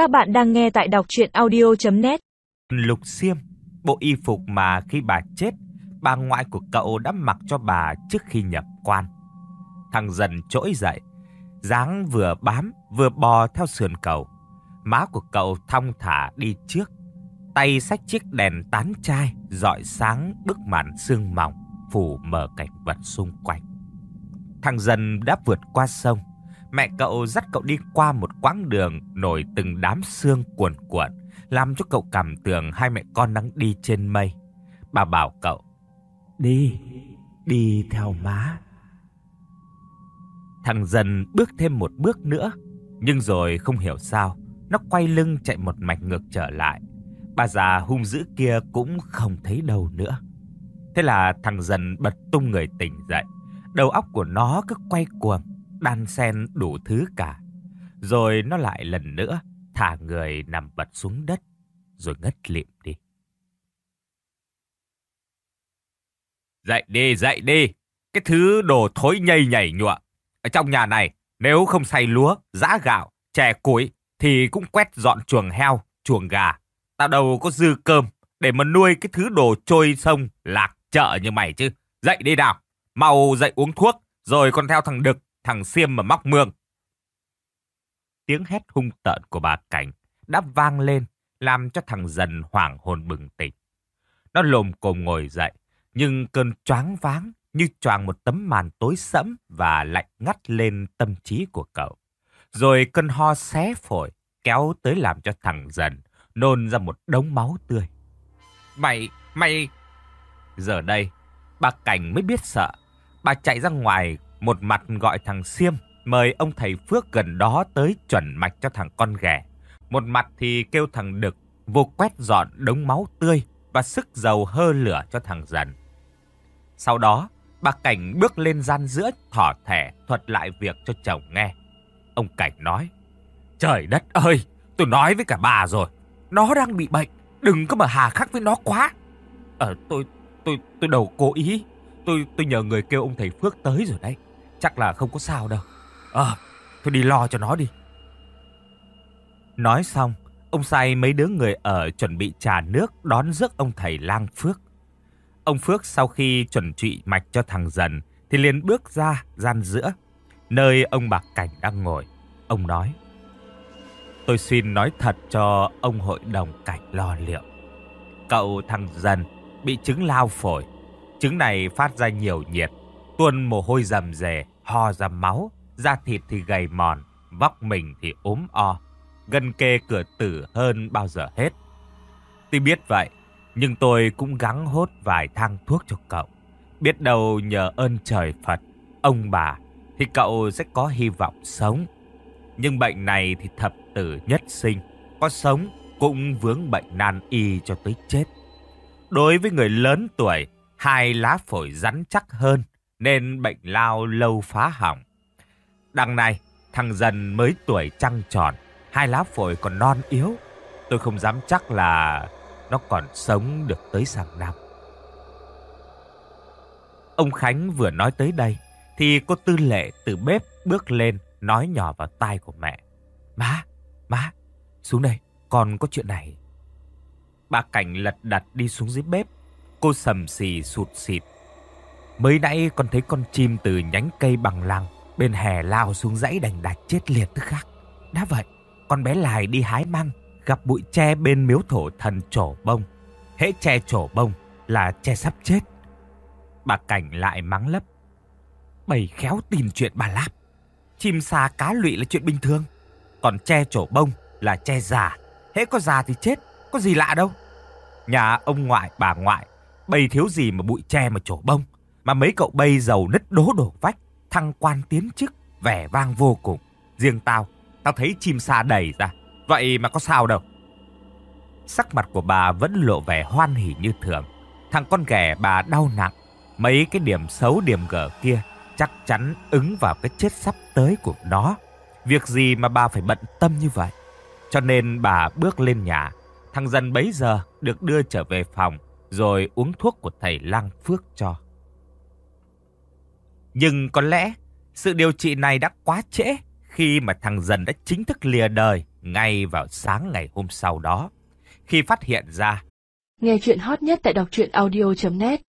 Các bạn đang nghe tại đọc chuyện audio.net Lục xiêm, bộ y phục mà khi bà chết, bà ngoại của cậu đã mặc cho bà trước khi nhập quan. Thằng dần trỗi dậy, dáng vừa bám vừa bò theo sườn cầu. Má của cậu thong thả đi trước, tay xách chiếc đèn tán chai dọi sáng bức màn sương mỏng phủ mờ cảnh vật xung quanh. Thằng dần đã vượt qua sông, mẹ cậu dắt cậu đi qua một quãng đường nổi từng đám sương cuồn cuộn, làm cho cậu cảm tưởng hai mẹ con đang đi trên mây. Bà bảo cậu, đi, đi theo má. Thằng dần bước thêm một bước nữa, nhưng rồi không hiểu sao, nó quay lưng chạy một mạch ngược trở lại. Bà già hung dữ kia cũng không thấy đâu nữa. Thế là thằng dần bật tung người tỉnh dậy. Đầu óc của nó cứ quay cuồng, đan xen đủ thứ cả. Rồi nó lại lần nữa thả người nằm bật xuống đất, rồi ngất lịm đi. Dậy đi, dậy đi. Cái thứ đồ thối nhây nhảy nhụa. Ở trong nhà này, nếu không xay lúa, giã gạo, chè củi, thì cũng quét dọn chuồng heo, chuồng gà. Tao đâu có dư cơm để mà nuôi cái thứ đồ trôi sông, lạc chợ như mày chứ. Dậy đi nào, mau dậy uống thuốc, rồi còn theo thằng Đực, thằng Xiêm mà móc mương. Tiếng hét hung tợn của bà Cảnh đã vang lên, làm cho thằng dần hoảng hồn bừng tỉnh. Nó lồm cồm ngồi dậy, nhưng cơn choáng váng như choàng một tấm màn tối sẫm và lạnh ngắt lên tâm trí của cậu. Rồi cơn ho xé phổi kéo tới làm cho thằng dần nôn ra một đống máu tươi. Mày, mày... Giờ đây, bà Cảnh mới biết sợ. Bà chạy ra ngoài, một mặt gọi thằng Siêm, mời ông thầy Phước gần đó tới chuẩn mạch cho thằng con ghẻ. Một mặt thì kêu thằng Đực vô quét dọn đống máu tươi và sức dầu hơ lửa cho thằng dần. Sau đó, bà Cảnh bước lên gian giữa thỏ thẻ thuật lại việc cho chồng nghe. Ông Cảnh nói, Trời đất ơi, tôi nói với cả bà rồi, nó đang bị bệnh, đừng có mà hà khắc với nó quá. Ờ, tôi, tôi, tôi đầu cố ý, tôi, tôi nhờ người kêu ông thầy Phước tới rồi đấy, chắc là không có sao đâu. Ờ, tôi đi lo cho nó đi. Nói xong, ông sai mấy đứa người ở chuẩn bị trà nước đón rước ông thầy lang Phước. Ông Phước sau khi chuẩn trị mạch cho thằng dần thì liền bước ra gian giữa, nơi ông bà Cảnh đang ngồi. Ông nói, tôi xin nói thật cho ông hội đồng Cảnh lo liệu. Cậu thằng dần bị chứng lao phổi. Chứng này phát ra nhiều nhiệt, tuôn mồ hôi rầm rề, ho ra máu, da thịt thì gầy mòn, vóc mình thì ốm o, gần kề cửa tử hơn bao giờ hết. Tuy biết vậy, nhưng tôi cũng gắng hốt vài thang thuốc cho cậu. Biết đâu nhờ ơn trời Phật, ông bà, thì cậu sẽ có hy vọng sống. Nhưng bệnh này thì thập tử nhất sinh, có sống cũng vướng bệnh nan y cho tới chết. Đối với người lớn tuổi, hai lá phổi rắn chắc hơn, nên bệnh lao lâu phá hỏng. Đằng này, thằng dần mới tuổi trăng tròn, hai lá phổi còn non yếu. Tôi không dám chắc là nó còn sống được tới sang năm. Ông Khánh vừa nói tới đây, thì cô Tư Lệ từ bếp bước lên nói nhỏ vào tai của mẹ. Má, má, xuống đây, con có chuyện này. Bà Cảnh lật đật đi xuống dưới bếp, cô sầm xì sụt xịt. Mới nãy con thấy con chim từ nhánh cây bằng lăng bên hè lao xuống dãy đành đạch chết liệt tức khắc. Đã vậy, con bé Lài đi hái măng, gặp bụi tre bên miếu thổ thần trổ bông. Hễ tre trổ bông là tre sắp chết. Bà Cảnh lại mắng lấp. Bầy khéo tìm chuyện bà Láp. Chim xa cá lụy là chuyện bình thường. Còn tre trổ bông là tre già. Hễ có già thì chết, có gì lạ đâu. Nhà ông ngoại, bà ngoại, bầy thiếu gì mà bụi tre mà trổ bông. Mà mấy cậu bay giàu nứt đố đổ vách, thăng quan tiến chức, vẻ vang vô cùng. Riêng tao, tao thấy chim xa đầy ra. Vậy mà có sao đâu. Sắc mặt của bà vẫn lộ vẻ hoan hỉ như thường. Thằng con ghẻ bà đau nặng. Mấy cái điểm xấu điểm gở kia chắc chắn ứng vào cái chết sắp tới của nó. Việc gì mà bà phải bận tâm như vậy? Cho nên bà bước lên nhà. Thằng dần bấy giờ được đưa trở về phòng rồi uống thuốc của thầy Lang Phước cho. Nhưng có lẽ sự điều trị này đã quá trễ khi mà thằng dần đã chính thức lìa đời ngay vào sáng ngày hôm sau đó. Khi phát hiện ra, Nghe chuyện hot nhất tại đọc truyện audio.net